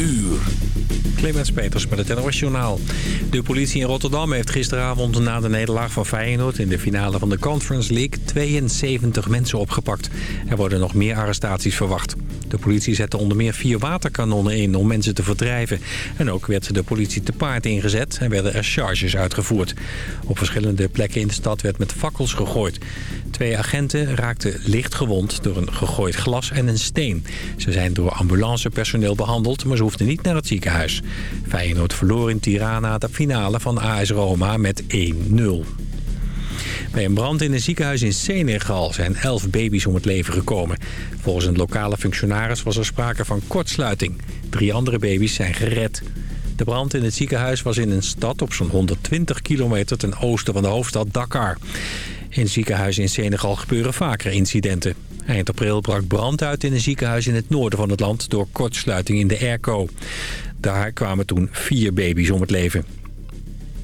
uur. Peters met het NOS Journaal. De politie in Rotterdam heeft gisteravond na de nederlaag van Feyenoord... in de finale van de Conference League 72 mensen opgepakt. Er worden nog meer arrestaties verwacht. De politie zette onder meer vier waterkanonnen in om mensen te verdrijven. En ook werd de politie te paard ingezet en werden er charges uitgevoerd. Op verschillende plekken in de stad werd met fakkels gegooid. Twee agenten raakten licht gewond door een gegooid glas en een steen. Ze zijn door ambulancepersoneel behandeld, maar ze hoefden niet naar het ziekenhuis. Feyenoord verloor in Tirana de finale van AS Roma met 1-0. Bij een brand in een ziekenhuis in Senegal zijn elf baby's om het leven gekomen. Volgens een lokale functionaris was er sprake van kortsluiting. Drie andere baby's zijn gered. De brand in het ziekenhuis was in een stad op zo'n 120 kilometer ten oosten van de hoofdstad Dakar. In ziekenhuizen in Senegal gebeuren vaker incidenten. Eind april brak brand uit in een ziekenhuis in het noorden van het land... door kortsluiting in de airco. Daar kwamen toen vier baby's om het leven.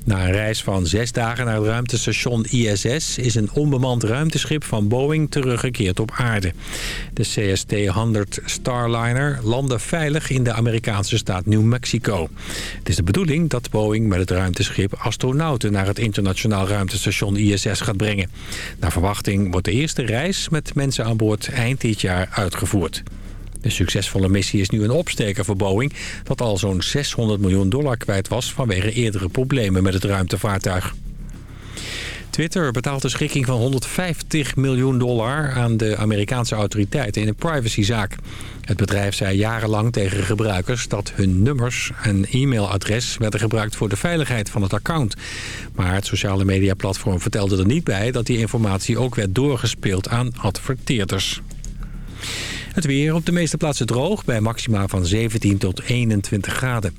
Na een reis van zes dagen naar het ruimtestation ISS... is een onbemand ruimteschip van Boeing teruggekeerd op aarde. De CST-100 Starliner landde veilig in de Amerikaanse staat New Mexico. Het is de bedoeling dat Boeing met het ruimteschip astronauten... naar het internationaal ruimtestation ISS gaat brengen. Naar verwachting wordt de eerste reis met mensen aan boord eind dit jaar uitgevoerd. De succesvolle missie is nu een opsteker voor Boeing... dat al zo'n 600 miljoen dollar kwijt was... vanwege eerdere problemen met het ruimtevaartuig. Twitter betaalt een schikking van 150 miljoen dollar aan de Amerikaanse autoriteiten in een privacyzaak. Het bedrijf zei jarenlang tegen gebruikers dat hun nummers en e-mailadres werden gebruikt voor de veiligheid van het account. Maar het sociale mediaplatform vertelde er niet bij dat die informatie ook werd doorgespeeld aan adverteerders. Het weer op de meeste plaatsen droog bij maxima van 17 tot 21 graden.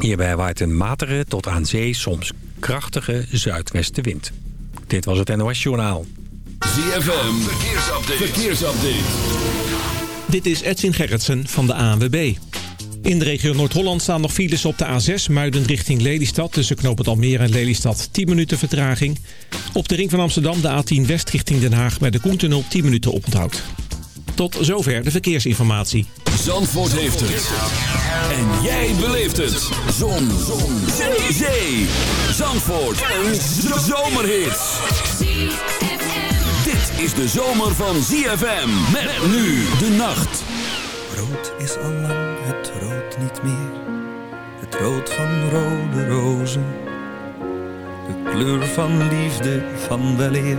Hierbij waait een matige tot aan zee soms krachtige zuidwestenwind. Dit was het NOS Journaal. ZFM, verkeersupdate. verkeersupdate. Dit is Edwin Gerritsen van de ANWB. In de regio Noord-Holland staan nog files op de A6 Muiden richting Lelystad. Tussen knooppunt Almere en Lelystad 10 minuten vertraging. Op de ring van Amsterdam de A10 West richting Den Haag... bij de Koentunnel 10 minuten oponthoud. Tot zover de verkeersinformatie. Zandvoort heeft het. En jij beleeft het. Zon. Zon. Zee. Zee. Zandvoort. Een zomerhit. Dit is de zomer van ZFM. Met nu de nacht. Rood is al lang het rood niet meer. Het rood van rode rozen. De kleur van liefde van weleer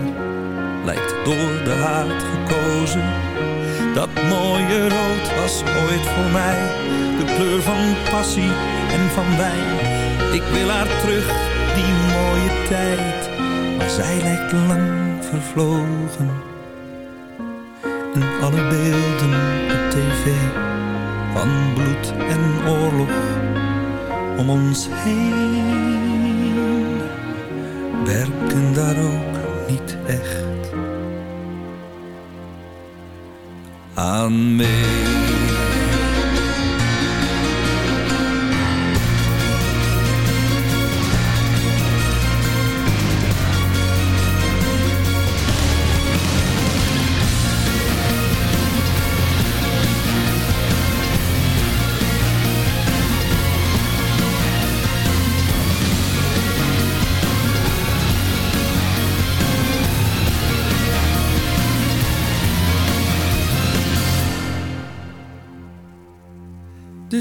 lijkt door de haat gekozen. Dat mooie rood was ooit voor mij. De kleur van passie en van wijn. Ik wil haar terug, die mooie tijd, maar zij lijkt lang vervlogen. En alle beelden op tv. Van bloed en oorlog om ons heen. Werken daar ook niet echt aan mee.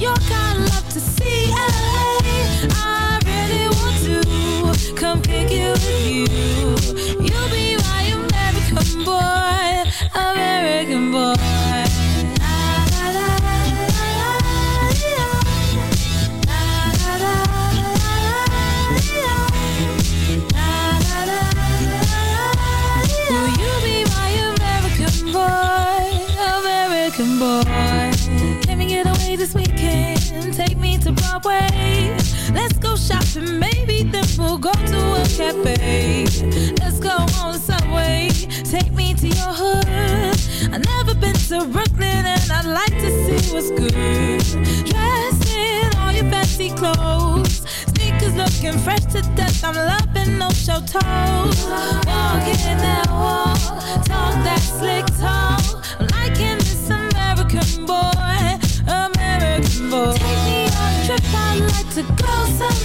To New love to see LA. I really want to come pick you. You'll be my American boy, American boy. to Broadway. Let's go shopping, maybe then we'll go to a cafe. Let's go on the subway, take me to your hood. I've never been to Brooklyn and I'd like to see what's good. Dressed in all your fancy clothes. Sneakers looking fresh to death, I'm loving no show toes. Walking that wall, talk that slick talk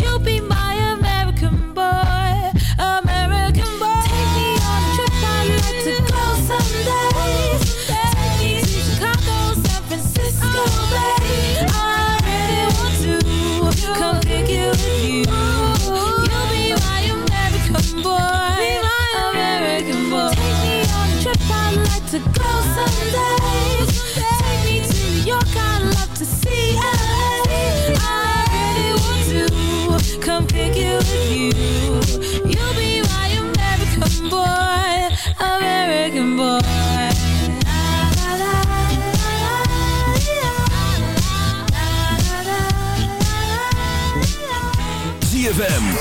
you be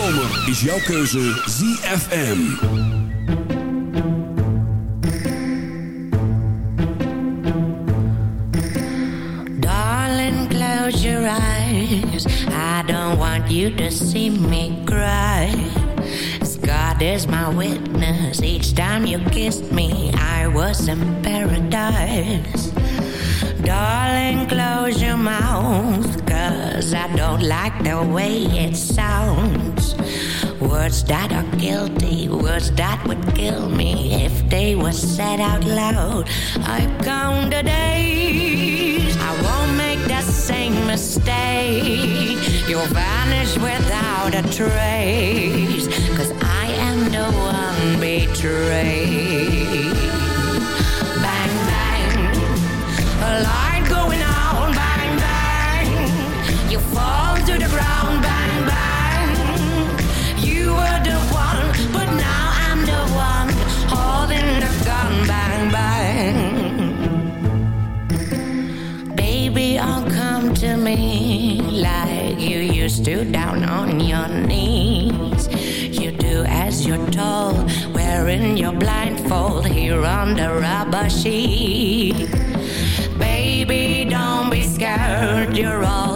Zomer is jouw keuze ZFM. Darling, close your eyes. I don't want you to see me cry. God is my witness. Each time you kissed me, I was in paradise. Darling, close your mouth, cause I don't like the way it sounds. Words that are guilty, words that would kill me if they were said out loud. I count the days, I won't make the same mistake. You'll vanish without a trace, cause I am the one betrayed. You fall to the ground, bang, bang. You were the one, but now I'm the one holding the gun, bang, bang. Baby, oh, come to me like you used to down on your knees. You do as you're told, wearing your blindfold here on the rubber sheet Baby, don't be scared. You're all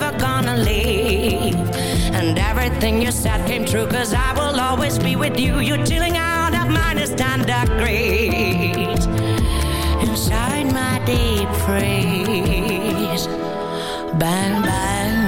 everything you said came true, cause I will always be with you. You're chilling out at minus 10 degrees. Inside my deep freeze. Bang, bang.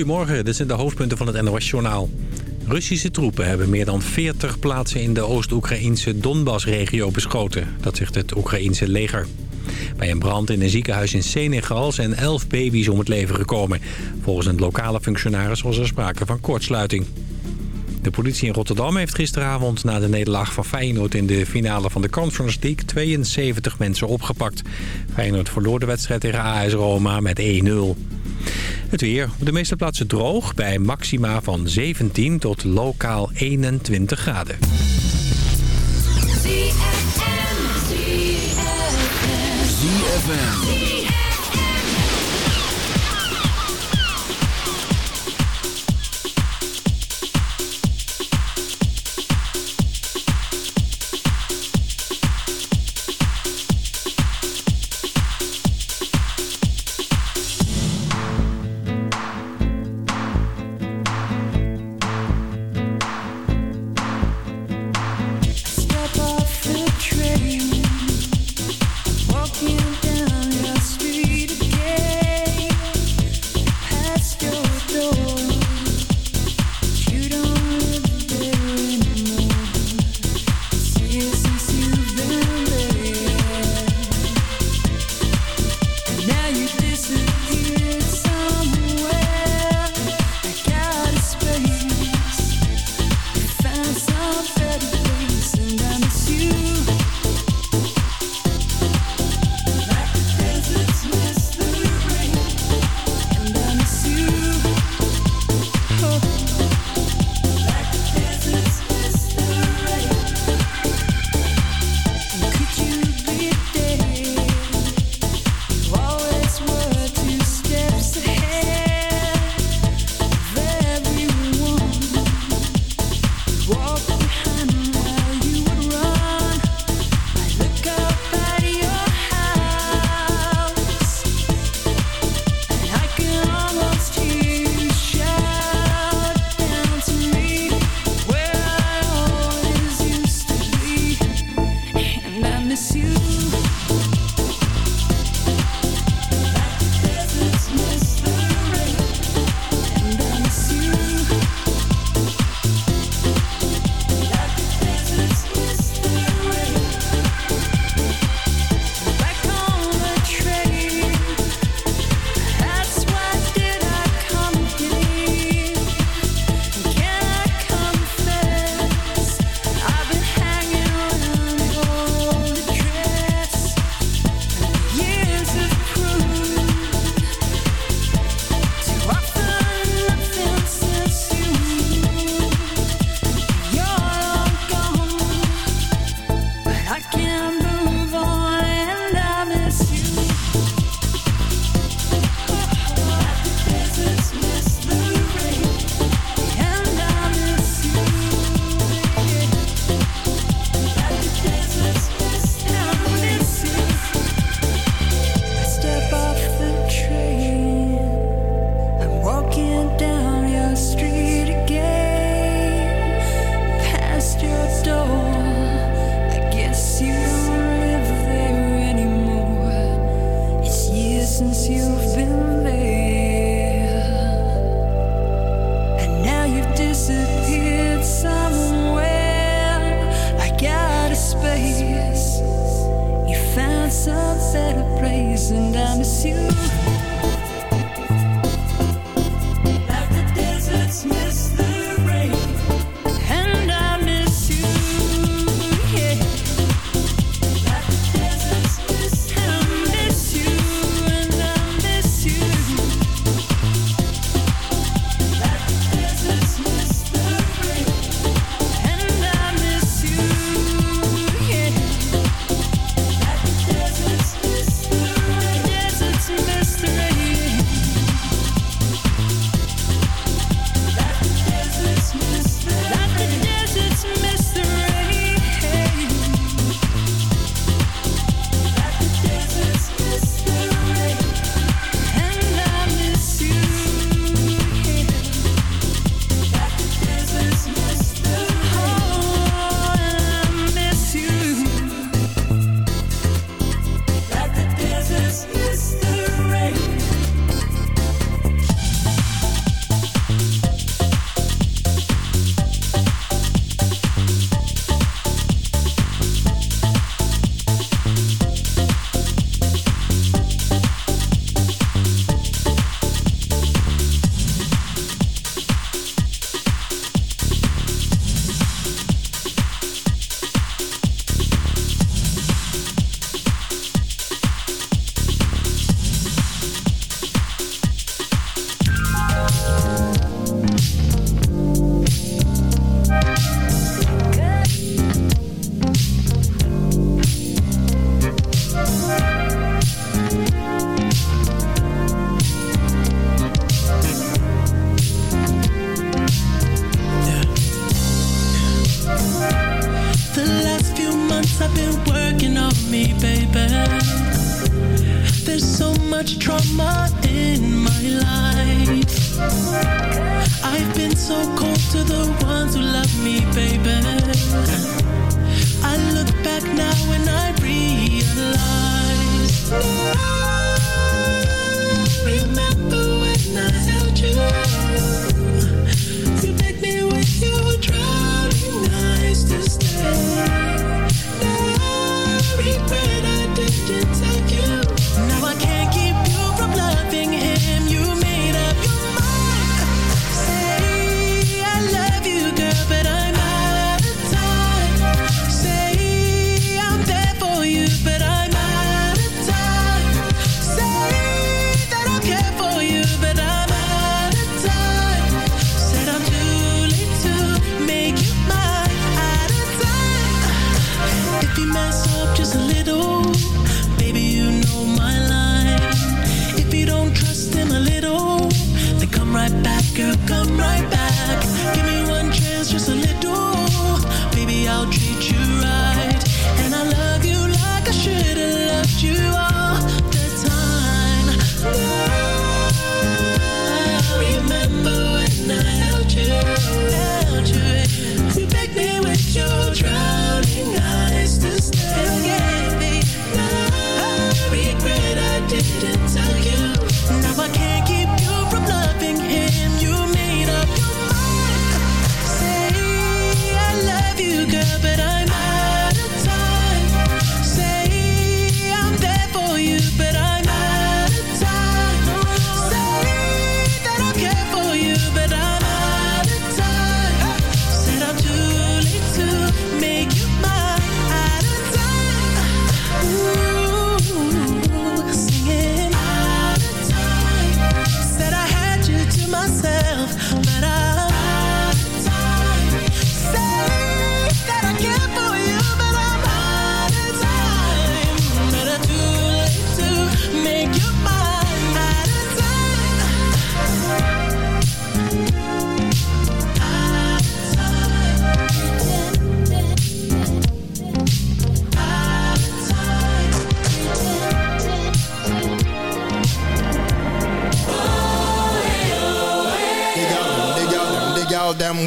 Goedemorgen, dit zijn de hoofdpunten van het NOS-journaal. Russische troepen hebben meer dan 40 plaatsen in de Oost-Oekraïnse Donbass-regio beschoten. Dat zegt het Oekraïense leger. Bij een brand in een ziekenhuis in Senegal zijn 11 baby's om het leven gekomen. Volgens een lokale functionaris was er sprake van kortsluiting. De politie in Rotterdam heeft gisteravond na de nederlaag van Feyenoord... in de finale van de Conference League 72 mensen opgepakt. Feyenoord verloor de wedstrijd tegen AS Roma met 1-0. Het weer. Op de meeste plaatsen droog bij maxima van 17 tot lokaal 21 graden.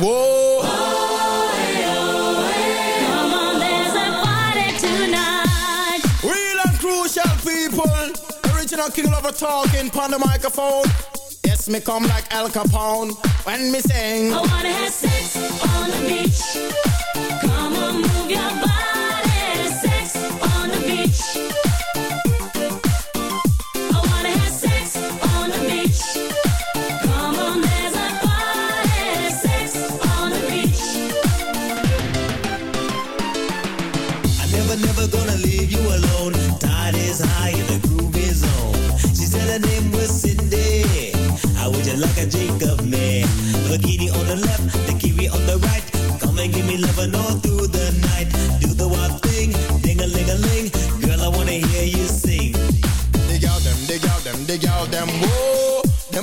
whoa. Oh, oh, Come on, there's a party tonight. Crucial people. Original King talking on the microphone. Yes, me come like Al Capone when me sing. I wanna have sex on the beach. Come on, move your body.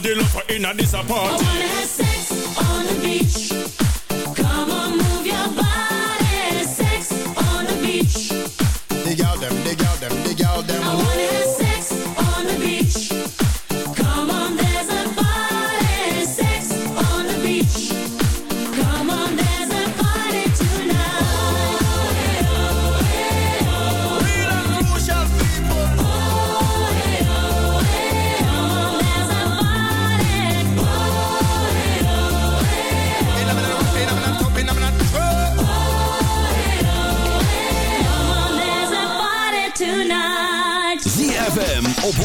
the love in a this apart. I wanna have sex on the beach. ZFM op 106.9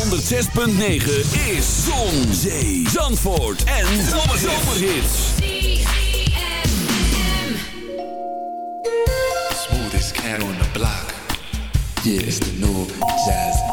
is Zon, Zee, Zandvoort en Zomerhits. Smoothest cat on the block. Yeah, the new jazz